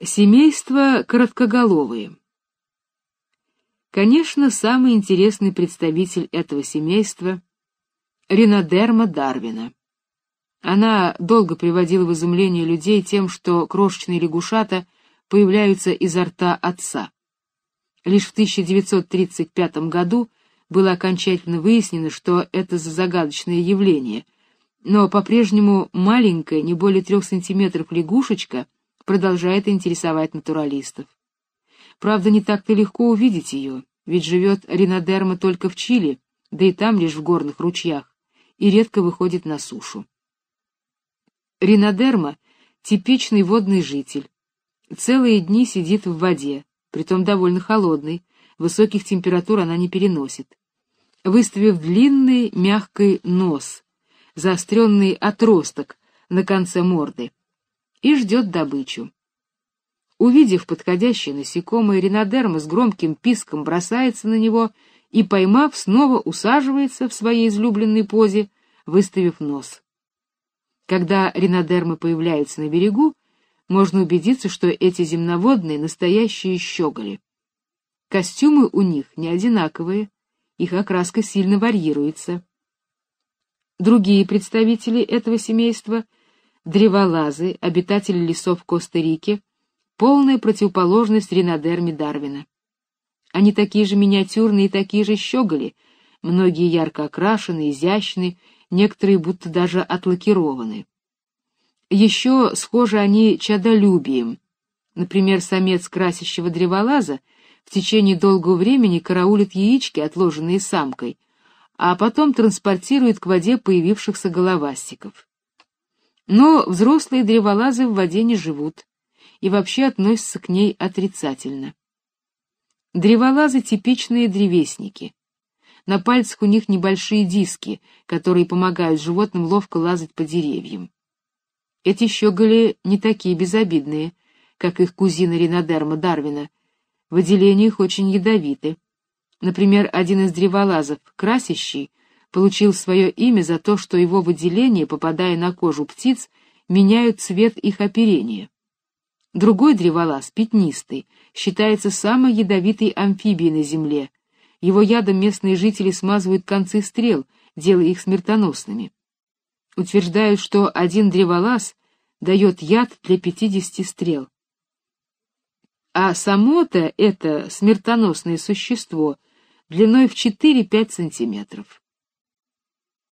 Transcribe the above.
Семейство короткоголовые. Конечно, самый интересный представитель этого семейства — Ринодерма Дарвина. Она долго приводила в изумление людей тем, что крошечные лягушата появляются изо рта отца. Лишь в 1935 году было окончательно выяснено, что это за загадочное явление, но по-прежнему маленькая, не более трех сантиметров лягушечка — продолжает интересовать натуралистов. Правда, не так-то легко увидеть ее, ведь живет ринодерма только в Чили, да и там лишь в горных ручьях, и редко выходит на сушу. Ринодерма — типичный водный житель. Целые дни сидит в воде, притом довольно холодной, высоких температур она не переносит. Выставив длинный мягкий нос, заостренный отросток на конце морды, и ждет добычу. Увидев подходящее насекомое, ринодерма с громким писком бросается на него и, поймав, снова усаживается в своей излюбленной позе, выставив нос. Когда ринодермы появляются на берегу, можно убедиться, что эти земноводные — настоящие щеголи. Костюмы у них не одинаковые, их окраска сильно варьируется. Другие представители этого семейства — древолазы, обитатели лесов Коста-Рики, полная противоположность ринодерме Дарвина. Они такие же миниатюрные и такие же щеголи, многие ярко окрашены, изящны, некоторые будто даже отлакированы. Еще схожи они чадолюбием. Например, самец красящего древолаза в течение долгого времени караулит яички, отложенные самкой, а потом транспортирует к воде появившихся головастиков. Но взрослые древолазы в воде не живут и вообще относятся к ней отрицательно. Древолазы — типичные древесники. На пальцах у них небольшие диски, которые помогают животным ловко лазать по деревьям. Эти щеголи не такие безобидные, как их кузина Ринодерма Дарвина. Выделения их очень ядовиты. Например, один из древолазов, красящий, получил свое имя за то, что его выделения, попадая на кожу птиц, меняют цвет их оперения. Другой древолаз, пятнистый, считается самой ядовитой амфибией на Земле. Его ядом местные жители смазывают концы стрел, делая их смертоносными. Утверждают, что один древолаз дает яд для 50 стрел. А само-то это смертоносное существо длиной в 4-5 сантиметров.